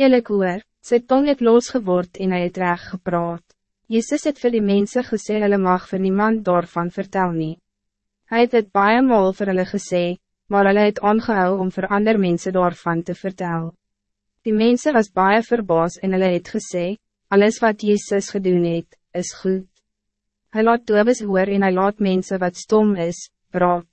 Eerlijk hoor, sy tong het losgeword en hy het reg gepraat. Jezus het vir die mense gesê hulle mag vir niemand daarvan vertel nie. Hy het het baie maal vir hulle gesê, maar hulle het aangehou om vir ander mense daarvan te vertel. Die mensen was baie verbaas en hulle het gesê, alles wat Jezus gedoen het, is goed. Hij laat doobes hoor en hij laat mensen wat stom is, praat.